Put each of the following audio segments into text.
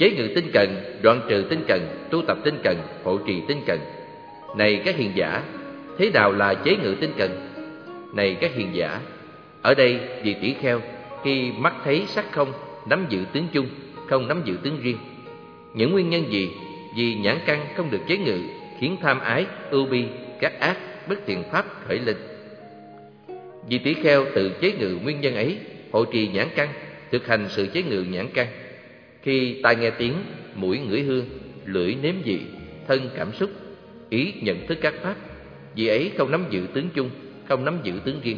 Chế ngự tinh cần, đoạn trừ tinh cần, tu tập tinh cần, hộ trì tinh cần. Này các hiền giả, thế nào là chế ngự tinh cần? Này các hiền giả, ở đây vì tỷ kheo khi mắt thấy sắc không nắm giữ tướng chung, không nắm giữ tướng riêng. Những nguyên nhân gì? Vì nhãn căn không được chế ngự khiến tham ái, ưu bi, các ác, bất thiện pháp khởi lên. Vì tỷ kheo tự chế ngự nguyên nhân ấy, hộ trì nhãn căn, thực hành sự chế ngự nhãn căn. Khi tai nghe tiếng, mũi ngửi hương, lưỡi nếm vị, thân cảm xúc, ý nhận thức các pháp, vì ấy không nắm giữ tướng chung, không nắm giữ tướng riêng.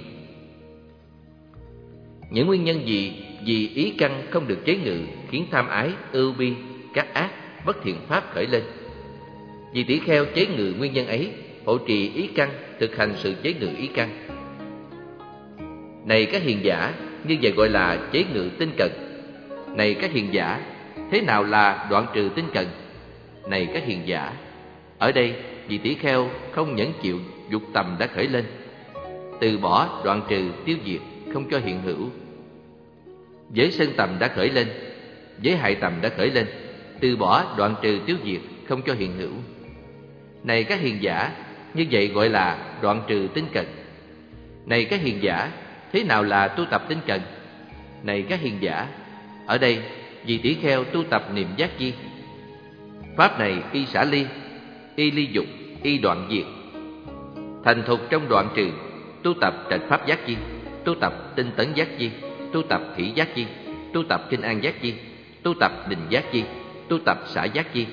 Những nguyên nhân gì vì ý căn không được chế ngự khiến tham ái, ưu bi, các ác, bất thiện pháp khởi lên. Vì tỷ kheo chế ngự nguyên nhân ấy, hộ trì ý căn, thực hành sự chế ngự ý căn. Này các hiền giả, như vậy gọi là chế ngự tinh cần. Này các hiền giả, thế nào là đoạn trừ tinh cần? Này các hiền giả, ở đây vì tỷ kheo không nhẫn chịu dục tầm đã khởi lên, từ bỏ đoạn trừ tiêu diệt không cho hiện hữu. Giới sân tầm đã khởi lên, giới hại tầm đã khởi lên, từ bỏ đoạn trừ tiêu diệt không cho hiện hữu. Này các hiền giả, như vậy gọi là đoạn trừ tinh cần. Này các hiền giả, thế nào là tu tập tinh cần? Này các hiền giả, ở đây vì tỷ kheo tu tập niệm giác chi. Pháp này y xả ly, y ly dục, y đoạn diệt. Thành thục trong đoạn trừ, tu tập trạch pháp giác chi, tu tập tinh tấn giác chi, tu tập thủy giác chi, tu tập kinh an giác chi, tu tập định giác chi, tu tập xả giác chi.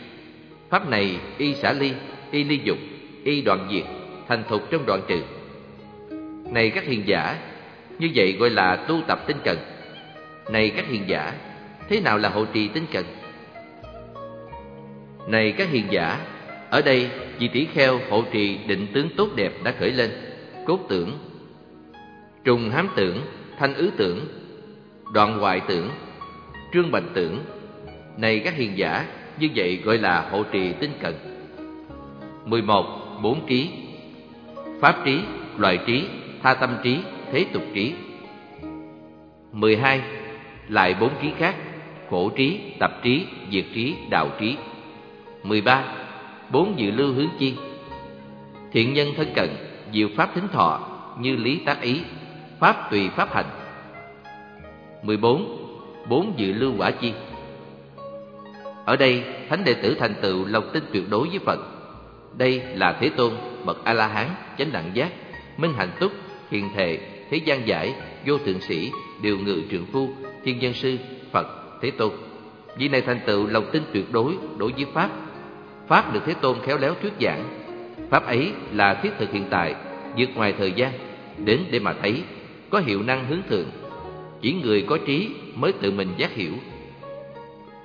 Pháp này y xả ly, y ly dục, y đoạn diệt, thành thục trong đoạn trừ. Này các hiền giả, như vậy gọi là tu tập tinh cần. Này các hiền giả, thế nào là hộ trì tinh cần? Này các hiền giả, ở đây vì tỷ kheo hộ trì định tướng tốt đẹp đã khởi lên, cốt tưởng, trùng hám tưởng, thanh ứ tưởng, đoạn hoại tưởng, trương bành tưởng. Này các hiền giả, như vậy gọi là hộ trì tinh cần. 11. Bốn trí Pháp trí, loại trí, tha tâm trí, thế tục trí 12. Lại bốn trí khác Khổ trí, tập trí, diệt trí, đạo trí. 13. Bốn dự lưu hướng chi. Thiện nhân thân cận, diệu pháp thính thọ Như lý tác ý, pháp tùy pháp hành. 14. Bốn. Dự lưu quả chi. Ở đây, thánh đệ tử thành tựu lòng tin tuyệt đối với Phật. Đây là Thế Tôn, bậc A-la-hán, chánh đẳng giác, minh hạnh túc, hiền thệ, thế gian giải, vô thượng sĩ, điều ngự trượng phu, thiên nhân sư, Phật, Thế Tôn. Vị này thành tựu lòng tin tuyệt đối đối với Pháp. Pháp được Thế Tôn khéo léo thuyết giảng. Pháp ấy là thiết thực hiện tại, vượt ngoài thời gian, đến để mà thấy, có hiệu năng hướng thượng. Chỉ người có trí mới tự mình giác hiểu.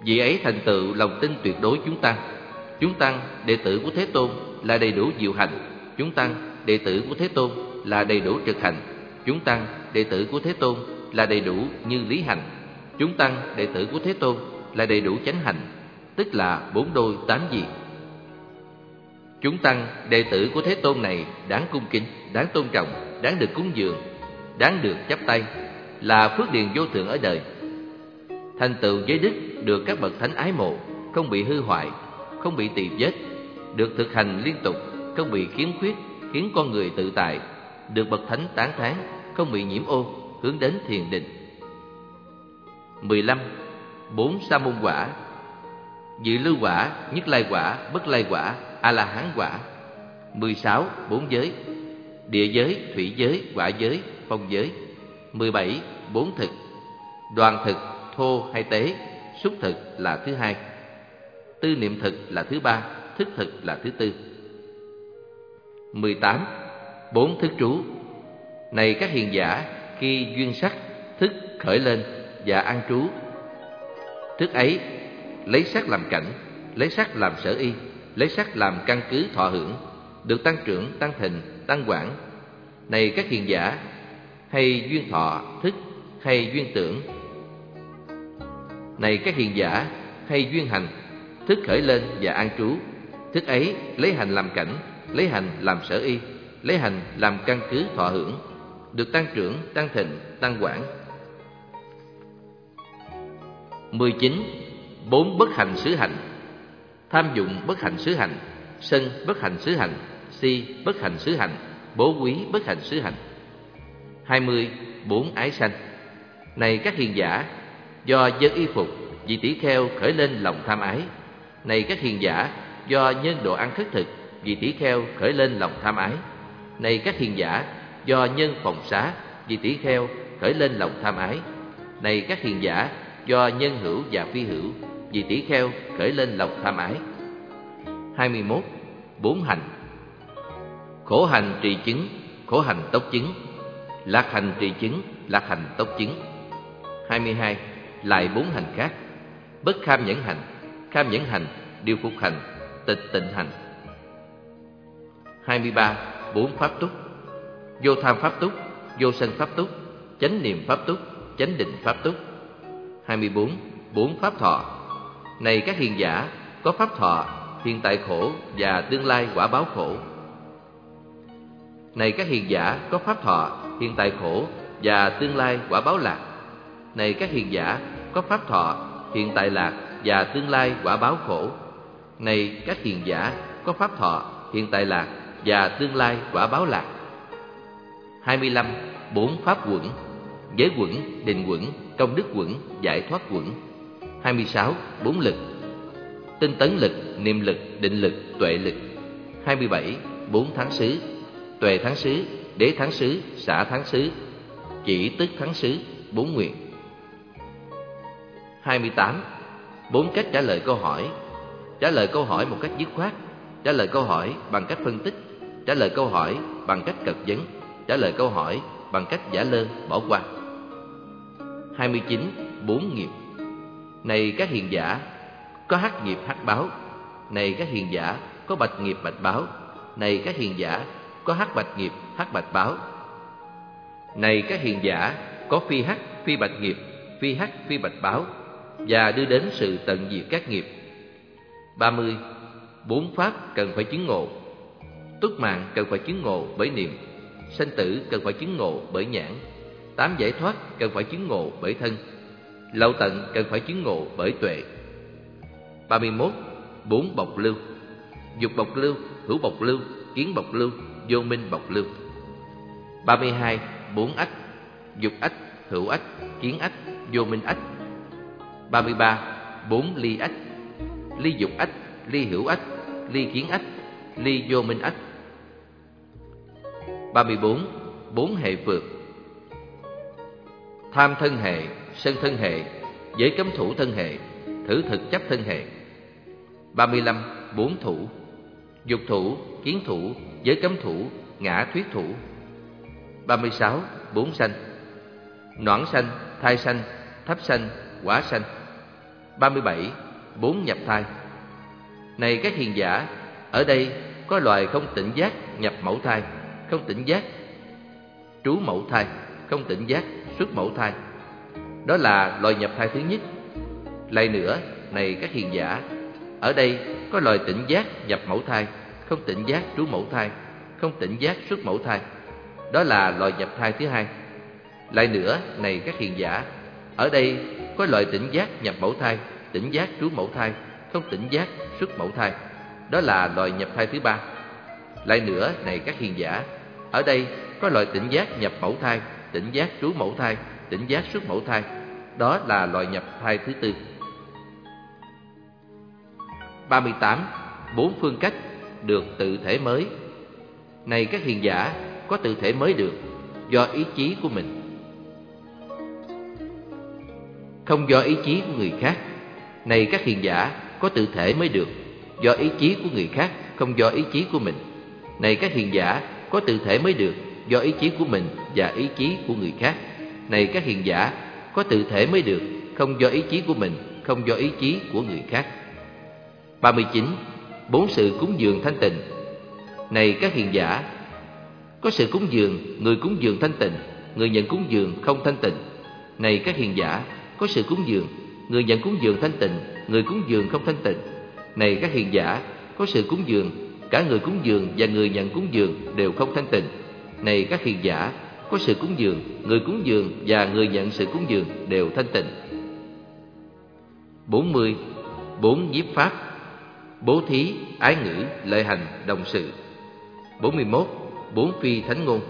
Vị ấy thành tựu lòng tin tuyệt đối chúng ta Chúng tăng, đệ tử của Thế Tôn là đầy đủ diệu hành. Chúng tăng, đệ tử của Thế Tôn là đầy đủ trực hành. Chúng tăng, đệ tử của Thế Tôn là đầy đủ như lý hành. Chúng tăng, đệ tử của Thế Tôn là đầy đủ chánh hành, tức là bốn đôi tám gì. Chúng tăng, đệ tử của Thế Tôn này đáng cung kính, đáng tôn trọng, đáng được cúng dường, đáng được chấp tay, là phước điền vô thượng ở đời. Thành tựu giới đức được các bậc thánh ái mộ, không bị hư hoại, không bị tỳ vết, được thực hành liên tục, không bị khiếm khuyết, khiến con người tự tại, được bậc thánh tán thán, không bị nhiễm ô, hướng đến thiền định. 15. Bốn sa môn quả Dự lưu quả, nhất lai quả, bất lai quả, A-la-hán quả 16. Bốn giới Địa giới, thủy giới, quả giới, phong giới 17. Bốn thực Đoàn thực, thô hay tế, xúc thực là thứ hai Tư niệm thực là thứ ba, thức thực là thứ tư. 18. Bốn thức trú Này các hiền giả, khi duyên sắc, thức khởi lên và an trú. Thức ấy, lấy sắc làm cảnh, lấy sắc làm sở y, lấy sắc làm căn cứ thọ hưởng, được tăng trưởng, tăng thịnh, tăng quảng. Này các hiền giả, hay duyên thọ, thức, hay duyên tưởng. Này các hiền giả, hay duyên hành, thức khởi lên và an trú. Thức ấy lấy hành làm cảnh, lấy hành làm sở y, lấy hành làm căn cứ thọ hưởng, được tăng trưởng, tăng thịnh, tăng quảng. 19. Bốn bất hành xứ hành Tham dụng bất hành xứ hành Sân bất hành xứ hành Si bất hành xứ hành Bố quý bất hành xứ hành 20. Bốn ái sanh Này các hiền giả, Do dân y phục Vì tỷ kheo khởi lên lòng tham ái Này các hiền giả, Do nhân độ ăn khất thực Vì tỷ kheo khởi lên lòng tham ái Này các hiền giả, Do nhân phòng xá Vì tỷ kheo khởi lên lòng tham ái Này các hiền giả Do nhân hữu và phi hữu Vì tỷ kheo khởi lên lòng tham ái 21. Bốn hành Khổ hành trì chứng, khổ hành tốc chứng Lạc hành trì chứng, lạc hành tốc chứng 22. Lại bốn hành khác Bất kham nhẫn hành, kham nhẫn hành, điều phục hành, tịch tịnh hành 23. Bốn pháp túc Vô tham pháp túc, vô sân pháp túc, chánh niệm pháp túc, chánh định pháp túc 24. Bốn pháp thọ Này các hiền giả, có pháp thọ, hiện tại khổ và tương lai quả báo khổ Này các hiền giả, có pháp thọ, hiện tại khổ và tương lai quả báo lạc Này các hiền giả, có pháp thọ, hiện tại lạc và tương lai quả báo khổ Này các hiền giả, có pháp thọ, hiện tại lạc và tương lai quả báo lạc 25. Bốn pháp quẩn Giới quẩn, định quẩn, công đức quẩn, giải thoát quẩn. 26. Bốn lực. Tinh tấn lực, niệm lực, định lực, tuệ lực. 27. Bốn tháng xứ. Tuệ tháng xứ, đế tháng xứ, xã tháng xứ. Chỉ tức tháng xứ, bốn nguyện. 28. Bốn cách trả lời câu hỏi. Trả lời câu hỏi một cách dứt khoát. Trả lời câu hỏi bằng cách phân tích. Trả lời câu hỏi bằng cách cật vấn Trả lời câu hỏi bằng cách giả lơ, bỏ qua. 29. Bốn nghiệp. Này các hiền giả, có hắc nghiệp hắc báo. Này các hiền giả, có bạch nghiệp bạch báo. Này các hiền giả, có hắc bạch nghiệp hắc bạch báo. Này các hiền giả, có phi hắc phi bạch nghiệp Phi hắc phi bạch báo Và đưa đến sự tận diệt các nghiệp. 30. Bốn pháp cần phải chứng ngộ. Túc mạng cần phải chứng ngộ bởi niệm Sanh tử cần phải chứng ngộ bởi nhãn. Tám giải thoát cần phải chứng ngộ bởi thân Lậu tận cần phải chứng ngộ bởi tuệ 31. Bốn bọc lưu Dục bọc lưu, hữu bọc lưu, kiến bọc lưu, vô minh bọc lưu 32. Bốn ách Dục ách, hữu ách, kiến ách, vô minh ách 33. Bốn ly ách Ly dục ách, ly hữu ách, ly kiến ách, ly vô minh ách 34. Bốn hệ vượt Tham thân hệ, sân thân hệ, giới cấm thủ thân hệ, thử thực chấp thân hệ 35. Bốn thủ Dục thủ, kiến thủ, giới cấm thủ, ngã thuyết thủ 36. Bốn sanh Noãn sanh, thai sanh, thấp sanh, quả sanh 37. Bốn nhập thai Này các hiền giả, ở đây có loài không tỉnh giác nhập mẫu thai không tỉnh giác trú mẫu thai không tỉnh giác xuất mẫu thai. Đó là loài nhập thai thứ nhất. Lại nữa này các hiền giả ở đây có loài tỉnh giác nhập mẫu thai không tỉnh giác trú mẫu thai không tỉnh giác xuất mẫu thai. Đó là loài nhập thai thứ hai. Lại nữa này các hiền giả ở đây có loài tỉnh giác nhập mẫu thai tỉnh giác trú mẫu thai không tỉnh giác xuất mẫu thai. Đó là loài nhập thai thứ ba. Lại nữa này các hiền giả ở đây có loại tỉnh giác nhập mẫu thai, tỉnh giác trú mẫu thai, tỉnh giác xuất mẫu thai. Đó là loại nhập thai thứ tư. 38. Bốn phương cách được tự thể mới. Này các hiền giả, có tự thể mới được do ý chí của mình. Không do ý chí của người khác. Này các hiền giả, có tự thể mới được do ý chí của người khác, không do ý chí của mình. Này các hiền giả, có tự thể mới được do ý chí của mình và ý chí của người khác. Này các hiền giả, có tự thể mới được, không do ý chí của mình, không do ý chí của người khác. 39. Bốn sự cúng dường thanh tịnh Này các hiền giả, có sự cúng dường, người cúng dường thanh tịnh, người nhận cúng dường không thanh tịnh. Này các hiền giả, có sự cúng dường, người nhận cúng dường thanh tịnh, người cúng dường không thanh tịnh. Này các hiền giả, có sự cúng dường, cả người cúng dường và người nhận cúng dường đều không thanh tịnh. Này các hiền giả, có sự cúng dường, người cúng dường và người nhận sự cúng dường đều thanh tịnh. 40. Bốn nhiếp pháp Bố thí, ái ngữ, lợi hành, đồng sự 41. Bốn phi thánh ngôn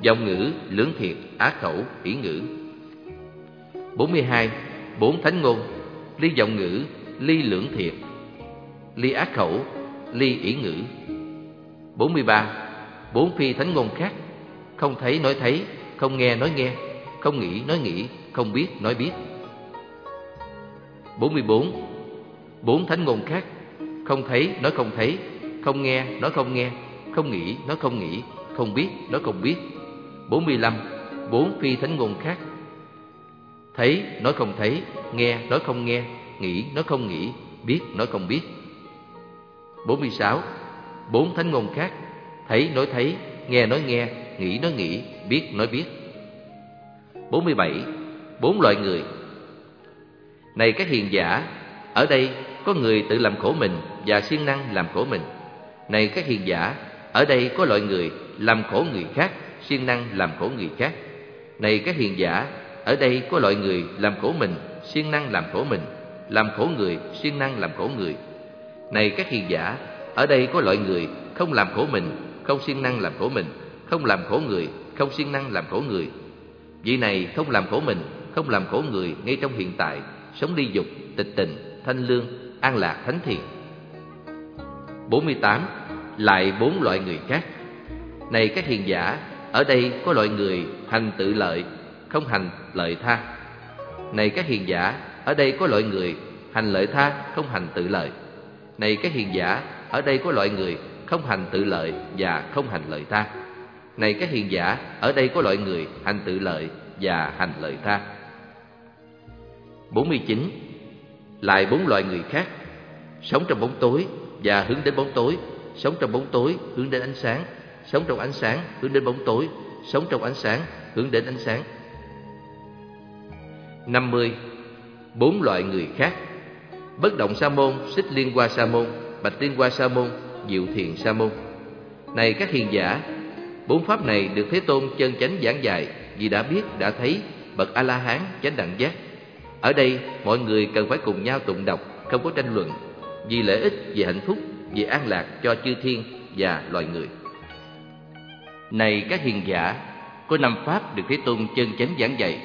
Dòng ngữ, lưỡng thiệt, á khẩu, ý ngữ 42. Bốn thánh ngôn Ly dòng ngữ, ly lưỡng thiệt Ly á khẩu, ly ý ngữ 43. Bốn phi thánh ngôn khác không thấy nói thấy, không nghe nói nghe Không nghĩ nói nghĩ, không biết nói biết 44. Bốn thánh ngôn khác Không thấy nói không thấy Không nghe nói không nghe Không nghĩ nói không nghĩ Không biết nói không biết 45. Bốn phi thánh ngôn khác Thấy nói không thấy Nghe nói không nghe Nghĩ nói không nghĩ Biết nói không biết 46. Bốn thánh ngôn khác Thấy nói thấy Nghe nói nghe Nghĩ nói nghĩ, Biết nói biết. 47. Bốn loại người. Này các hiền giả, Ở đây có người tự làm khổ mình Và siêng năng làm khổ mình. Này các hiền giả, Ở đây có loại người làm khổ người khác, siêng năng làm khổ người khác. Này các hiền giả, Ở đây có loại người làm khổ mình, siêng năng làm khổ mình. Làm khổ người, siêng năng làm khổ người. Này các hiền giả, Ở đây có loại người không làm khổ mình, Không siêng năng làm khổ mình. Không làm khổ người Không siêng năng làm khổ người. Vị này không làm khổ mình Không làm khổ người ngay trong hiện tại Sống ly dục, tịch tình, thanh lương An lạc thánh thiện. 48. Lại bốn loại người khác. Này các hiền giả Ở đây có loại người hành tự lợi Không hành lợi tha. Này các hiền giả Ở đây có loại người hành lợi tha Không hành tự lợi. Này các hiền giả Ở đây có loại người không hành tự lợi Và không hành lợi tha. Này các hiền giả Ở đây có loại người hành tự lợi Và hành lợi tha. 49. Lại bốn loại người khác. Sống trong bóng tối và hướng đến bóng tối. Sống trong bóng tối hướng đến ánh sáng. Sống trong ánh sáng hướng đến bóng tối. Sống trong ánh sáng hướng đến ánh sáng. 50. Bốn loại người khác. Bất động sa môn, xích liên qua sa môn Bạch liên qua sa môn, diệu thiền sa môn. Này các hiền giả Bốn pháp này được Thế Tôn chân chánh giảng dạy Vì đã biết, đã thấy Bậc A-la-hán chánh đẳng giác. Ở đây mọi người cần phải cùng nhau tụng đọc Không có tranh luận Vì lợi ích, vì hạnh phúc, vì an lạc cho chư thiên và loài người. Này các hiền giả Có năm pháp được Thế Tôn chân chánh giảng dạy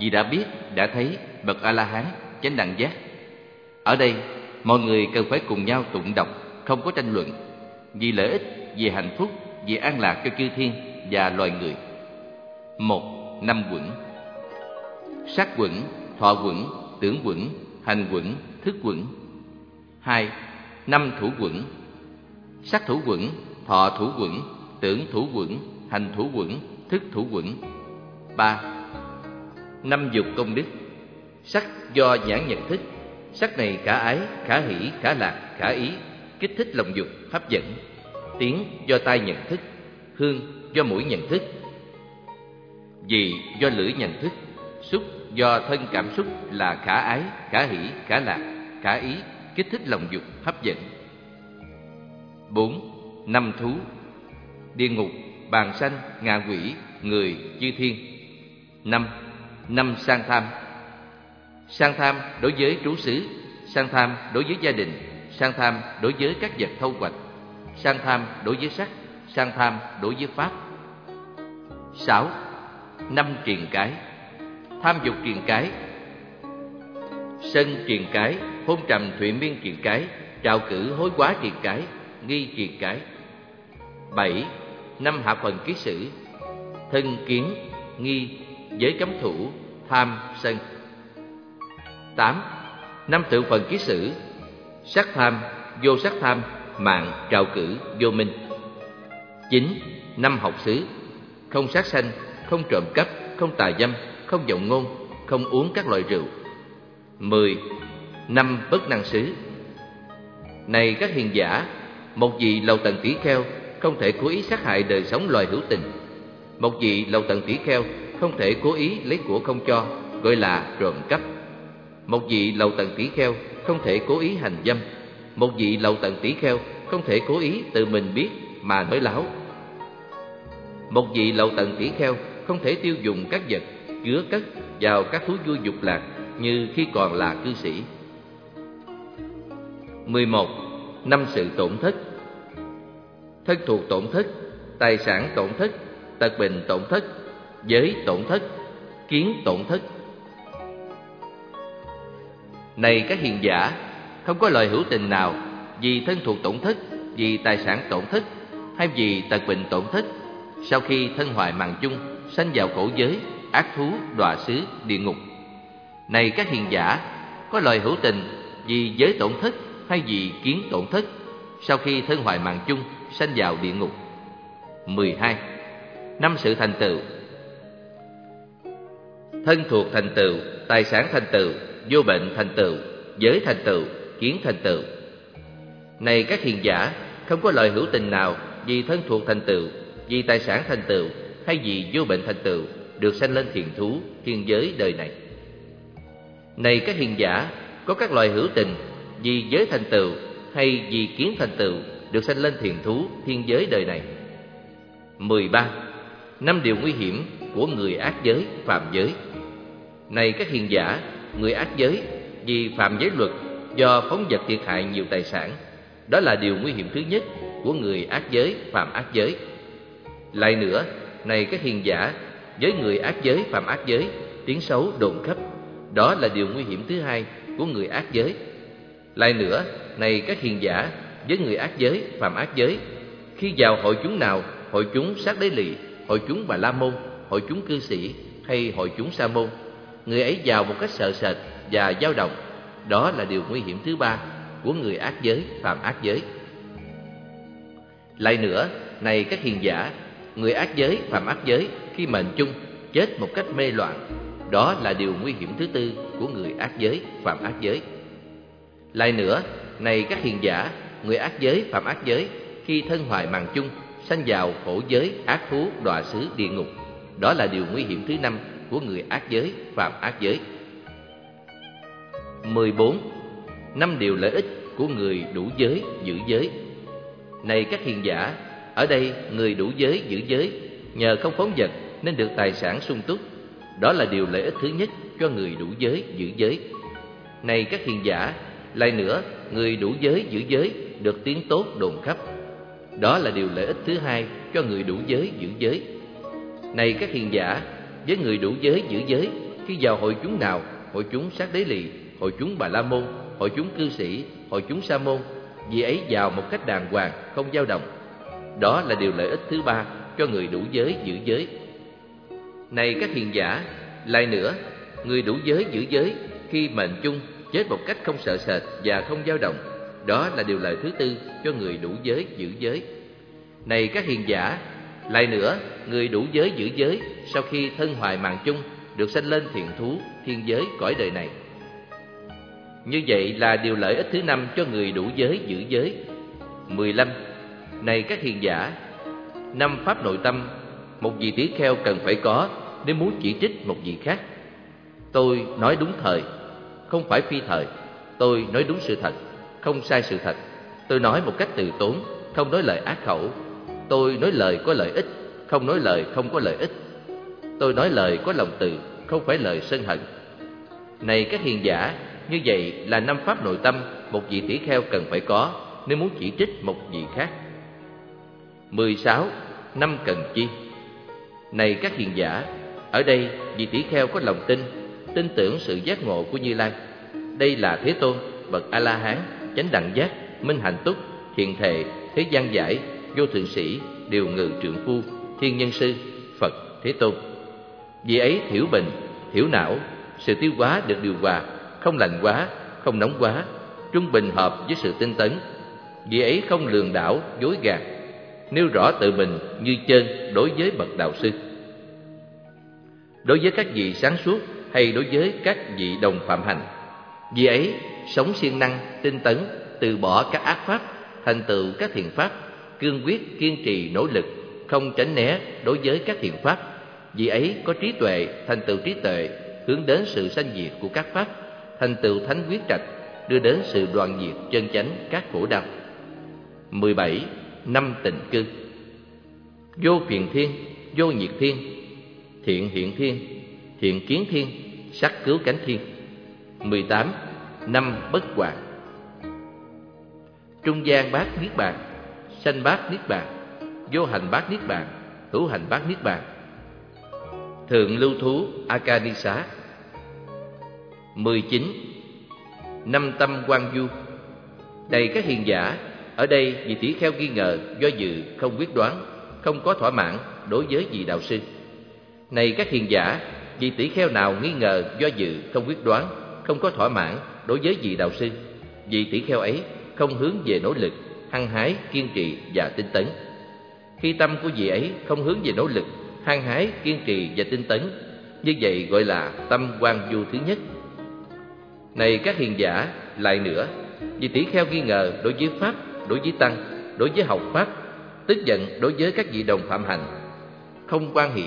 Vì đã biết, đã thấy Bậc A-la-hán chánh đẳng giác. Ở đây mọi người cần phải cùng nhau tụng đọc Không có tranh luận Vì lợi ích, vì hạnh phúc vì an lạc cho chư thiên và loài người. Một, năm quẩn Sắc quẩn, thọ quẩn, tưởng quẩn, hành quẩn, thức quẩn. Hai, năm thủ quẩn Sắc thủ quẩn, thọ thủ quẩn, tưởng thủ quẩn, hành thủ quẩn, thức thủ quẩn. Ba, năm dục công đức Sắc do nhãn nhận thức Sắc này khả ái, khả hỷ, khả lạc, khả ý Kích thích lòng dục, hấp dẫn tiếng do tai nhận thức, hương do mũi nhận thức, vị do lưỡi nhận thức, xúc do thân cảm xúc là khả ái, khả hỷ, khả lạc, khả ý, kích thích lòng dục, hấp dẫn. 4. Năm thú Địa ngục, bàn sanh, ngạ quỷ, người, chư thiên. 5. Năm sang tham Sang tham đối với trú xứ, sang tham đối với gia đình, sang tham đối với các vật thâu hoạch, sang tham đối với sắc, sang tham đối với pháp. 6. Năm triền cái Tham dục triền cái Sân triền cái, hôn trầm thụy miên triền cái, trào cử hối quá triền cái, nghi triền cái. 7. Năm hạ phần ký sử Thân kiến, nghi, giới cấm thủ, tham, sân. 8. Năm thượng phần ký sử Sắc tham, vô sắc tham, mạng trào cử vô minh. Chín, năm học xứ. Không sát sanh, không trộm cắp, không tà dâm, không giọng ngôn, không uống các loại rượu. Mười, năm bất năng xứ. Này các hiền giả, một vị lầu tần tỷ kheo không thể cố ý sát hại đời sống loài hữu tình. Một vị lầu tần tỷ kheo không thể cố ý lấy của không cho, gọi là trộm cắp. Một vị lầu tần tỷ kheo không thể cố ý hành dâm một vị lầu tận tỷ kheo không thể cố ý tự mình biết mà nói láo. Một vị lầu tận tỷ kheo không thể tiêu dùng các vật chứa cất vào các thú vui dục lạc như khi còn là cư sĩ. 11. Năm sự tổn thất Thân thuộc tổn thất, tài sản tổn thất, tật bệnh tổn thất, giới tổn thất, kiến tổn thất. Này các hiền giả, không có lời hữu tình nào vì thân thuộc tổn thất, vì tài sản tổn thất hay vì tật bệnh tổn thất sau khi thân hoại mạng chung sanh vào khổ giới, ác thú, đọa xứ, địa ngục. Này các hiền giả, có lời hữu tình vì giới tổn thất hay vì kiến tổn thất sau khi thân hoại mạng chung sanh vào địa ngục. 12. Năm sự thành tựu Thân thuộc thành tựu, tài sản thành tựu, vô bệnh thành tựu, giới thành tựu, kiến thành tựu. Này các hiền giả, không có lời hữu tình nào vì thân thuộc thành tựu, vì tài sản thành tựu hay vì vô bệnh thành tựu được sanh lên thiền thú, thiên giới đời này. Này các hiền giả, có các loài hữu tình vì giới thành tựu hay vì kiến thành tựu được sanh lên thiền thú, thiên giới đời này. 13. Năm điều nguy hiểm của người ác giới, phạm giới. Này các hiền giả, người ác giới vì phạm giới luật do phóng vật thiệt hại nhiều tài sản, đó là điều nguy hiểm thứ nhất của người ác giới, phạm ác giới. Lại nữa, này các hiền giả, với người ác giới, phạm ác giới, tiếng xấu đồn khắp, đó là điều nguy hiểm thứ hai của người ác giới. Lại nữa, này các hiền giả, với người ác giới, phạm ác giới, khi vào hội chúng nào, hội chúng sát đế lì, hội chúng bà la môn, hội chúng cư sĩ hay hội chúng sa môn, người ấy vào một cách sợ sệt và dao động, đó là điều nguy hiểm thứ ba của người ác giới, phạm ác giới. Lại nữa, này các hiền giả, người ác giới, phạm ác giới khi mệnh chung chết một cách mê loạn, đó là điều nguy hiểm thứ tư của người ác giới, phạm ác giới. Lại nữa, này các hiền giả, người ác giới, phạm ác giới khi thân hoại màng chung sanh vào khổ giới, ác thú, đọa xứ, địa ngục, đó là điều nguy hiểm thứ năm của người ác giới, phạm ác giới. 14. Năm điều lợi ích của người đủ giới, giữ giới. Này các hiền giả, ở đây người đủ giới, giữ giới, nhờ không phóng vật nên được tài sản sung túc. Đó là điều lợi ích thứ nhất cho người đủ giới, giữ giới. Này các hiền giả, lại nữa, người đủ giới, giữ giới được tiếng tốt đồn khắp. Đó là điều lợi ích thứ hai cho người đủ giới, giữ giới. Này các hiền giả, với người đủ giới, giữ giới, khi vào hội chúng nào, hội chúng sát đế lì, hội chúng bà la môn, hội chúng cư sĩ, hội chúng sa môn, vì ấy vào một cách đàng hoàng, không dao động. Đó là điều lợi ích thứ ba cho người đủ giới, giữ giới. Này các hiền giả, lại nữa, người đủ giới, giữ giới, khi mệnh chung, chết một cách không sợ sệt và không dao động, đó là điều lợi thứ tư cho người đủ giới, giữ giới. Này các hiền giả, lại nữa, người đủ giới, giữ giới, sau khi thân hoại mạng chung, được sanh lên thiện thú, thiên giới, cõi đời này. Như vậy là điều lợi ích thứ năm cho người đủ giới, giữ giới. 15. Này các hiền giả, năm pháp nội tâm, một vị tỷ kheo cần phải có nếu muốn chỉ trích một vị khác. Tôi nói đúng thời, không phải phi thời. Tôi nói đúng sự thật, không sai sự thật. Tôi nói một cách từ tốn, không nói lời ác khẩu. Tôi nói lời có lợi ích, không nói lời không có lợi ích. Tôi nói lời có lòng từ, không phải lời sân hận. Này các hiền giả, như vậy là năm pháp nội tâm một vị tỷ kheo cần phải có nếu muốn chỉ trích một vị khác. 16. Năm cần chi Này các hiền giả, ở đây vị tỷ kheo có lòng tin, tin tưởng sự giác ngộ của Như Lai. Đây là Thế Tôn, bậc A-la-hán, chánh đẳng giác, minh hạnh túc, thiện thệ, thế gian giải, vô thượng sĩ, điều ngự trượng phu, thiên nhân sư, Phật, Thế Tôn. Vì ấy thiểu bình, thiểu não, sự tiêu hóa được điều hòa, không lạnh quá, không nóng quá, trung bình hợp với sự tinh tấn. Vì ấy không lường đảo, dối gạt, nêu rõ tự mình như chân đối với bậc đạo sư. Đối với các vị sáng suốt hay đối với các vị đồng phạm hành, vì ấy sống siêng năng, tinh tấn, từ bỏ các ác pháp, thành tựu các thiện pháp, cương quyết kiên trì nỗ lực, không tránh né đối với các thiện pháp. Vì ấy có trí tuệ, thành tựu trí tuệ, hướng đến sự sanh diệt của các pháp thành tựu thánh quyết trạch đưa đến sự đoàn diệt chân chánh các khổ đau. 17. Năm tịnh cư Vô phiền thiên, vô nhiệt thiên, thiện hiện thiên, thiện kiến thiên, sắc cứu cánh thiên. 18. Năm bất hoại trung gian bát niết bàn sanh bát niết bàn vô hành bát niết bàn hữu hành bát niết bàn thượng lưu thú akanisa 19 năm tâm quan du. Đầy các hiền giả, ở đây vị tỷ kheo nghi ngờ, do dự, không quyết đoán, không có thỏa mãn đối với vị đạo sư. Này các hiền giả, vị tỷ kheo nào nghi ngờ, do dự, không quyết đoán, không có thỏa mãn đối với vị đạo sư? Vị tỷ kheo ấy không hướng về nỗ lực, hăng hái, kiên trì và tinh tấn. Khi tâm của vị ấy không hướng về nỗ lực, hăng hái, kiên trì và tinh tấn, như vậy gọi là tâm quan du thứ nhất này các hiền giả, lại nữa. Vì tỷ kheo nghi ngờ đối với pháp, đối với tăng, đối với học pháp, tức giận đối với các vị đồng phạm hành không quan hỷ,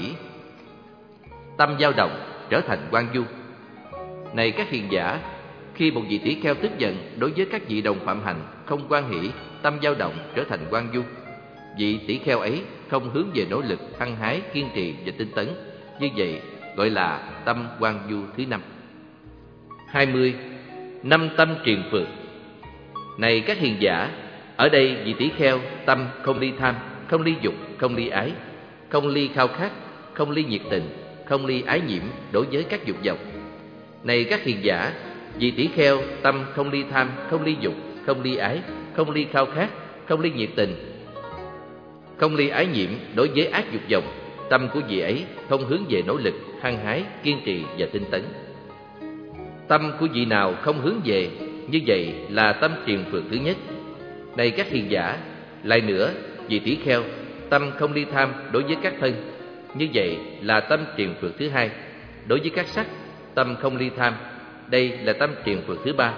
tâm dao động trở thành quan du. Này các hiền giả, khi một vị tỷ kheo tức giận đối với các vị đồng phạm hành không quan hỷ, tâm dao động trở thành quan du. Vị tỷ kheo ấy không hướng về nỗ lực hăng hái kiên trì và tinh tấn, như vậy gọi là tâm quan du thứ năm. 20. Năm tâm truyền phượt Này các hiền giả, ở đây vị tỷ kheo tâm không ly tham, không ly dục, không ly ái, không ly khao khát, không ly nhiệt tình, không ly ái nhiễm đối với các dục vọng. Này các hiền giả, vị tỷ kheo tâm không ly tham, không ly dục, không ly ái, không ly khao khát, không ly nhiệt tình, không ly ái nhiễm đối với ác dục vọng. Tâm của vị ấy không hướng về nỗ lực, hăng hái, kiên trì và tinh tấn. Tâm của vị nào không hướng về, Như vậy là tâm triền phượng thứ nhất. Này các hiền giả, Lại nữa, vị tỷ kheo, Tâm không ly tham đối với các thân, Như vậy là tâm triền phượng thứ hai. Đối với các sắc, Tâm không ly tham, Đây là tâm triền phượng thứ ba.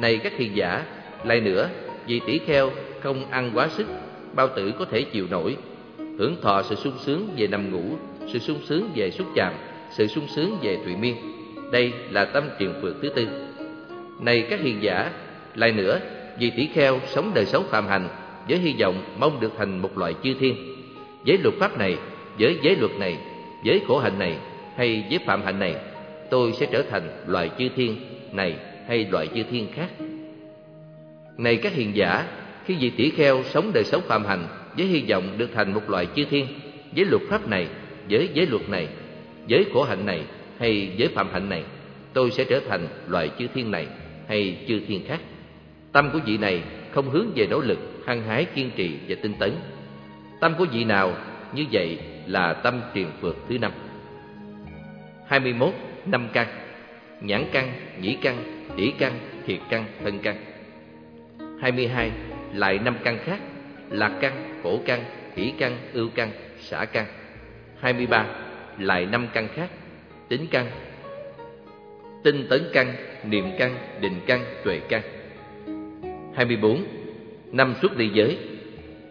Này các hiền giả, Lại nữa, vị tỷ kheo không ăn quá sức, Bao tử có thể chịu nổi. Hưởng thọ sự sung sướng về nằm ngủ, Sự sung sướng về xúc chạm, Sự sung sướng về thụy miên đây là tâm truyền phượt thứ tư. Này các hiền giả, Lại nữa, Vì tỷ kheo sống đời sống phạm hành Với hy vọng mong được thành một loại chư thiên. Với luật pháp này, Với giới luật này, Với khổ hạnh này, Hay với phạm hạnh này, Tôi sẽ trở thành loại chư thiên này Hay loại chư thiên khác. Này các hiền giả, Khi vị tỷ kheo sống đời sống phạm hành Với hy vọng được thành một loại chư thiên, Với luật pháp này, Với giới luật này, Với khổ hạnh này hay giới phạm hạnh này tôi sẽ trở thành loại chư thiên này hay chư thiên khác tâm của vị này không hướng về nỗ lực hăng hái kiên trì và tinh tấn tâm của vị nào như vậy là tâm truyền phượt thứ năm 21. Năm căn Nhãn căn, nhĩ căn, tỷ căn, thiệt căn, thân căn 22. Lại năm căn khác Lạc căn, khổ căn, hỷ căn, ưu căn, xả căn 23. Lại năm căn khác tính căn tinh tấn căn niệm căn định căn tuệ căn. 24. Năm xuất ly giới.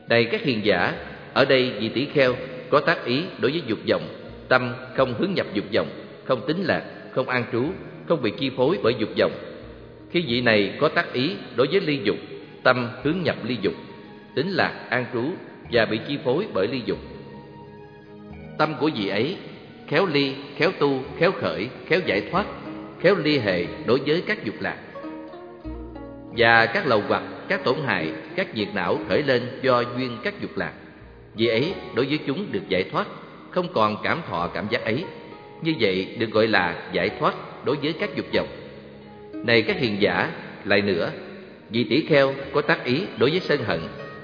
Đây các hiền giả Ở đây vị tỷ kheo có tác ý đối với dục vọng Tâm không hướng nhập dục vọng Không tính lạc, không an trú Không bị chi phối bởi dục vọng. Khi vị này có tác ý đối với ly dục Tâm hướng nhập ly dục Tính lạc, an trú Và bị chi phối bởi ly dục. Tâm của vị ấy khéo ly, khéo tu, khéo khởi, khéo giải thoát, khéo ly hệ đối với các dục lạc. Và các lầu hoặc, các tổn hại, các nhiệt não khởi lên do duyên các dục lạc. Vì ấy, đối với chúng được giải thoát, không còn cảm thọ cảm giác ấy. Như vậy được gọi là giải thoát đối với các dục vọng. Này các hiền giả, lại nữa, vì tỷ kheo có tác ý đối với sân hận,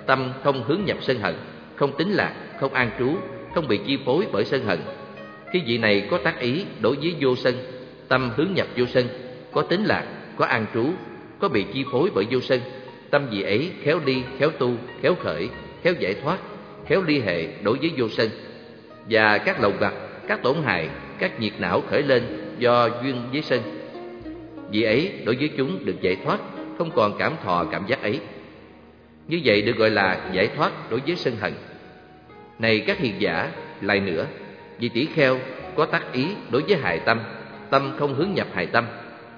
tâm không hướng nhập sân hận, không tính lạc, không an trú, không bị chi phối bởi sân hận, khi vị này có tác ý đối với vô sân Tâm hướng nhập vô sân Có tính lạc, có an trú Có bị chi phối bởi vô sân Tâm vị ấy khéo đi khéo tu, khéo khởi Khéo giải thoát, khéo ly hệ đối với vô sân. Và các lậu vặt, các tổn hại Các nhiệt não khởi lên do duyên với sân. Vị ấy đối với chúng được giải thoát Không còn cảm thọ cảm giác ấy. Như vậy được gọi là giải thoát đối với sân hận. Này các hiền giả, lại nữa vì tỷ kheo có tác ý đối với hại tâm Tâm không hướng nhập hại tâm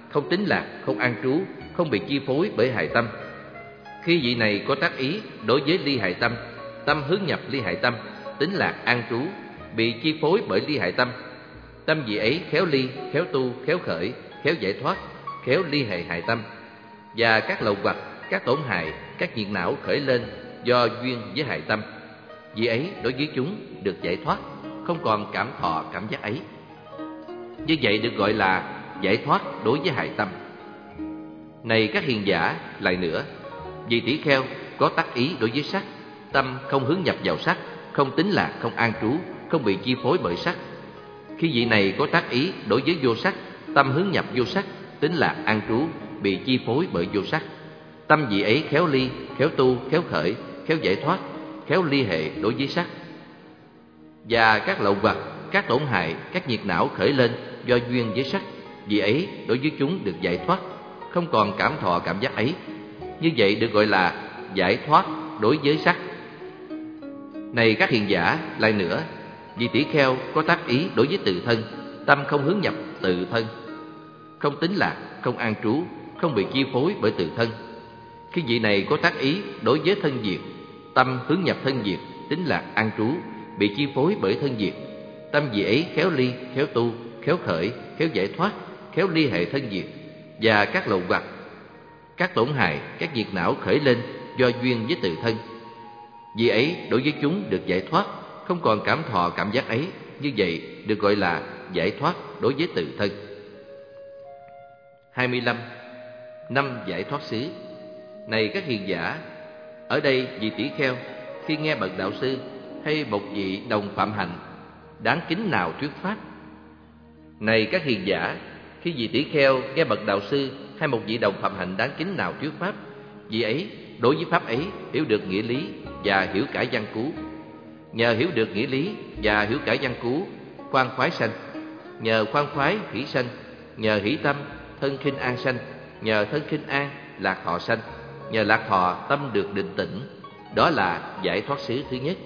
Không tính lạc, không an trú Không bị chi phối bởi hại tâm. Khi vị này có tác ý đối với ly hại tâm Tâm hướng nhập ly hại tâm Tính lạc, an trú Bị chi phối bởi ly hại tâm. Tâm vị ấy khéo ly, khéo tu, khéo khởi Khéo giải thoát, khéo ly hệ hại tâm. Và các lậu hoặc, các tổn hại Các các nhiệt não khởi lên do duyên với hại tâm. Vì ấy đối với chúng được giải thoát, không còn cảm thọ cảm giác ấy. Như vậy được gọi là giải thoát đối với hại tâm. Này các hiền giả, lại nữa, vì tỷ kheo có tác ý đối với sắc, tâm không hướng nhập vào sắc, không tính lạc, không an trú, không bị chi phối bởi sắc. Khi vị này có tác ý đối với vô sắc, tâm hướng nhập vô sắc, tính lạc, an trú, bị chi phối bởi vô sắc. Tâm vị ấy khéo ly, khéo tu, khéo khởi, khéo giải thoát, khéo ly hệ đối với sắc. Và các lậu vật, các tổn hại, các nhiệt não khởi lên do duyên với sắc, vì ấy đối với chúng được giải thoát, không còn cảm thọ cảm giác ấy. Như vậy được gọi là giải thoát đối với sắc. Này các hiền giả, lại nữa, vì tỷ kheo có tác ý đối với tự thân, tâm không hướng nhập tự thân, không tính lạc, không an trú, không bị chi phối bởi tự thân. Khi vị này có tác ý đối với thân diệt, tâm hướng nhập thân diệt, tính lạc, an trú, bị chi phối bởi thân diệt. Tâm vị ấy khéo ly, khéo tu, khéo khởi, khéo giải thoát, khéo ly hệ thân diệt và các lậu vặt, các tổn hại, các diệt não khởi lên do duyên với tự thân. Vì ấy đối với chúng được giải thoát, không còn cảm thọ cảm giác ấy, như vậy được gọi là giải thoát đối với tự thân. 25. Năm giải thoát xứ Này các hiền giả, ở đây vị tỷ kheo, khi nghe bậc đạo sư hay một vị đồng phạm hạnh đáng kính nào thuyết pháp? Này các hiền giả, khi vị tỷ kheo nghe bậc đạo sư hay một vị đồng phạm hạnh đáng kính nào thuyết pháp, vị ấy đối với pháp ấy hiểu được nghĩa lý và hiểu cả văn cú. Nhờ hiểu được nghĩa lý và hiểu cả văn cú, khoan khoái sanh. Nhờ khoan khoái hỷ sanh, nhờ hỷ tâm thân khinh an sanh, nhờ thân khinh an lạc thọ sanh, nhờ lạc thọ tâm được định tĩnh. Đó là giải thoát xứ thứ nhất.